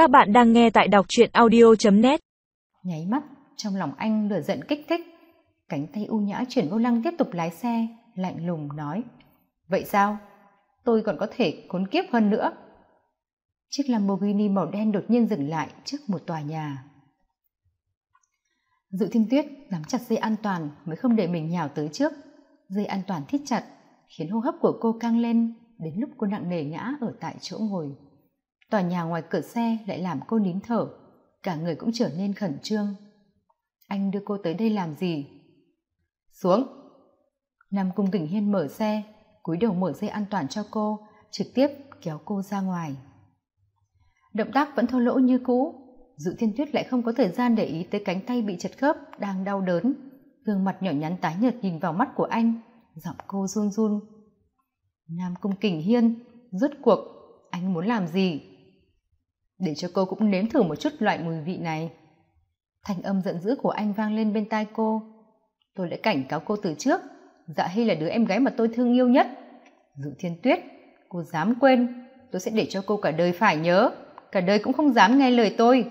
Các bạn đang nghe tại đọc truyện audio.net Nháy mắt, trong lòng anh lửa giận kích thích. Cánh tay u nhã chuyển vô lăng tiếp tục lái xe, lạnh lùng nói. Vậy sao? Tôi còn có thể khốn kiếp hơn nữa. Chiếc Lamborghini màu đen đột nhiên dừng lại trước một tòa nhà. Dự thiên tuyết nắm chặt dây an toàn mới không để mình nhào tới trước. Dây an toàn thít chặt, khiến hô hấp của cô căng lên đến lúc cô nặng nề ngã ở tại chỗ ngồi tòa nhà ngoài cửa xe lại làm cô nín thở, cả người cũng trở nên khẩn trương. Anh đưa cô tới đây làm gì? Xuống. Nam cung kình hiên mở xe, cúi đầu mở dây an toàn cho cô, trực tiếp kéo cô ra ngoài. Động tác vẫn thô lỗ như cũ dự thiên tuyết lại không có thời gian để ý tới cánh tay bị chật khớp đang đau đớn. Gương mặt nhỏ nhắn tái nhợt nhìn vào mắt của anh, giọng cô run run. Nam cung kình hiên, rốt cuộc, anh muốn làm gì? Để cho cô cũng nếm thử một chút loại mùi vị này. Thanh âm giận dữ của anh vang lên bên tai cô. Tôi đã cảnh cáo cô từ trước dạ hy là đứa em gái mà tôi thương yêu nhất. Dự thiên tuyết, cô dám quên, tôi sẽ để cho cô cả đời phải nhớ, cả đời cũng không dám nghe lời tôi.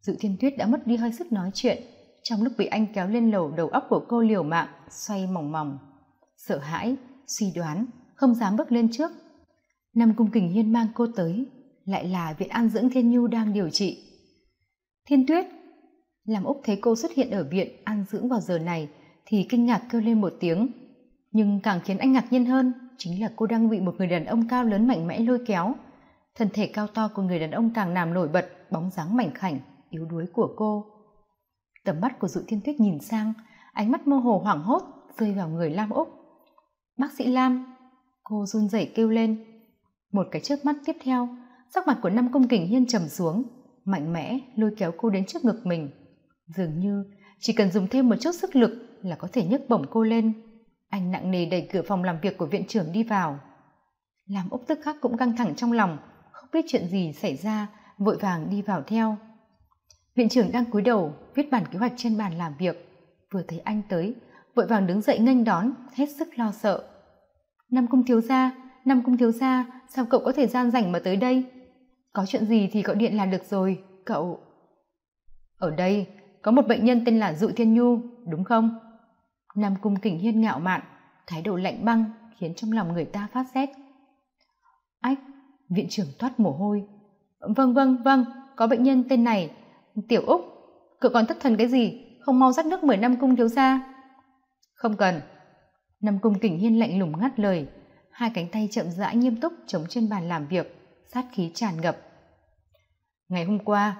Dự thiên tuyết đã mất đi hơi sức nói chuyện, trong lúc bị anh kéo lên lầu đầu óc của cô liều mạng, xoay mỏng mỏng sợ hãi, suy đoán, không dám bước lên trước. Năm cung kình hiên mang cô tới lại là viện an dưỡng thiên nhu đang điều trị. Thiên tuyết, làm úc thấy cô xuất hiện ở viện an dưỡng vào giờ này thì kinh ngạc kêu lên một tiếng. Nhưng càng khiến anh ngạc nhiên hơn chính là cô đang bị một người đàn ông cao lớn mạnh mẽ lôi kéo. Thân thể cao to của người đàn ông càng làm nổi bật, bóng dáng mảnh khảnh, yếu đuối của cô. Tầm mắt của dụ thiên tuyết nhìn sang, ánh mắt mơ hồ hoảng hốt rơi vào người lam úc. Bác sĩ lam, cô run rẩy kêu lên. Một cái chớp mắt tiếp theo sắc mặt của năm công kình hiên trầm xuống, mạnh mẽ lôi kéo cô đến trước ngực mình. Dường như chỉ cần dùng thêm một chút sức lực là có thể nhấc bổng cô lên. Anh nặng nề đẩy cửa phòng làm việc của viện trưởng đi vào. Làm úc tức khắc cũng căng thẳng trong lòng, không biết chuyện gì xảy ra, vội vàng đi vào theo. Viện trưởng đang cúi đầu viết bản kế hoạch trên bàn làm việc. Vừa thấy anh tới, vội vàng đứng dậy nghênh đón, hết sức lo sợ. Năm cung thiếu gia năm cung thiếu gia, sao cậu có thời gian rảnh mà tới đây? Có chuyện gì thì gọi điện là được rồi. Cậu, ở đây có một bệnh nhân tên là dụ thiên nhu, đúng không? Nam cung kình hiên ngạo mạn, thái độ lạnh băng khiến trong lòng người ta phát rét ách, viện trưởng thoát mồ hôi. Vâng vâng vâng có bệnh nhân tên này. Tiểu úc, cậu còn thất thần cái gì? Không mau dắt nước mười năm cung thiếu ra không cần. Nam cung kình hiên lạnh lùng ngắt lời. Hai cánh tay chậm rãi nghiêm túc chống trên bàn làm việc sát khí tràn ngập. Ngày hôm qua,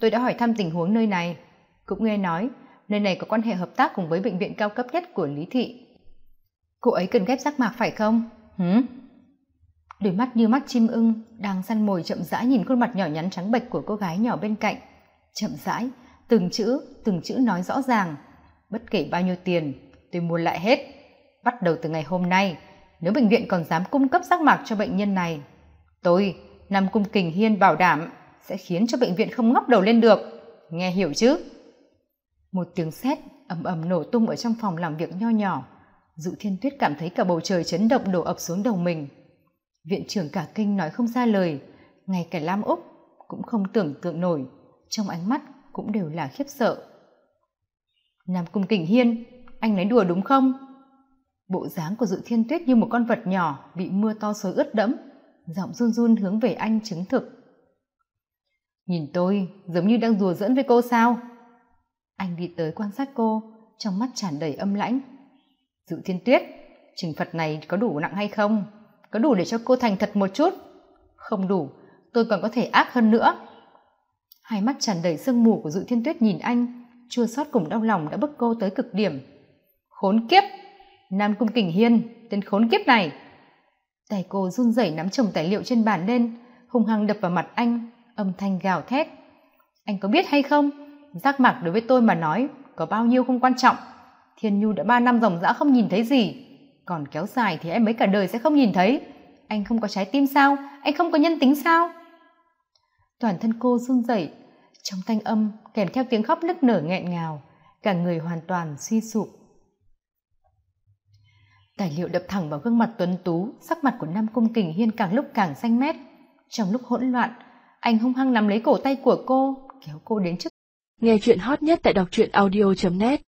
tôi đã hỏi thăm tình huống nơi này, cũng nghe nói nơi này có quan hệ hợp tác cùng với bệnh viện cao cấp nhất của lý thị. Cô ấy cần ghép rác mạc phải không? Hử? Đôi mắt như mắt chim ưng đang săn mồi chậm rãi nhìn khuôn mặt nhỏ nhắn trắng bệch của cô gái nhỏ bên cạnh. Chậm rãi, từng chữ từng chữ nói rõ ràng. Bất kể bao nhiêu tiền, tôi mua lại hết. Bắt đầu từ ngày hôm nay, nếu bệnh viện còn dám cung cấp rác mạc cho bệnh nhân này, tôi nam cung kình hiên bảo đảm sẽ khiến cho bệnh viện không ngóc đầu lên được. Nghe hiểu chứ? Một tiếng sét ầm ầm nổ tung ở trong phòng làm việc nho nhỏ. Dụ thiên tuyết cảm thấy cả bầu trời chấn động đổ ập xuống đầu mình. Viện trưởng cả kinh nói không ra lời. Ngay cả lam úc cũng không tưởng tượng nổi. Trong ánh mắt cũng đều là khiếp sợ. Nam cung kình hiên, anh nói đùa đúng không? Bộ dáng của dự thiên tuyết như một con vật nhỏ bị mưa to xối ướt đẫm giọng run run hướng về anh chứng thực. Nhìn tôi, giống như đang đùa dẫn với cô sao? Anh đi tới quan sát cô, trong mắt tràn đầy âm lãnh. Dự thiên tuyết trừng phạt này có đủ nặng hay không? Có đủ để cho cô thành thật một chút? Không đủ, tôi còn có thể ác hơn nữa. Hai mắt tràn đầy sương mù của dự thiên tuyết nhìn anh, chua xót cùng đau lòng đã bức cô tới cực điểm. Khốn kiếp! Nam cung kình hiên, tên khốn kiếp này! Tay cô run rẩy nắm chồng tài liệu trên bàn lên, hung hăng đập vào mặt anh, âm thanh gào thét. Anh có biết hay không? Giác mạc đối với tôi mà nói, có bao nhiêu không quan trọng. Thiên nhu đã ba năm dòng dã không nhìn thấy gì. Còn kéo dài thì em mấy cả đời sẽ không nhìn thấy. Anh không có trái tim sao? Anh không có nhân tính sao? Toàn thân cô run rẩy, trong thanh âm kèm theo tiếng khóc nức nở nghẹn ngào. Cả người hoàn toàn suy sụp tài liệu đập thẳng vào gương mặt tuấn tú, sắc mặt của nam cung kình hiên càng lúc càng xanh mét. Trong lúc hỗn loạn, anh hung hăng nắm lấy cổ tay của cô, kéo cô đến trước. Nghe chuyện hot nhất tại đọc truyện audio net.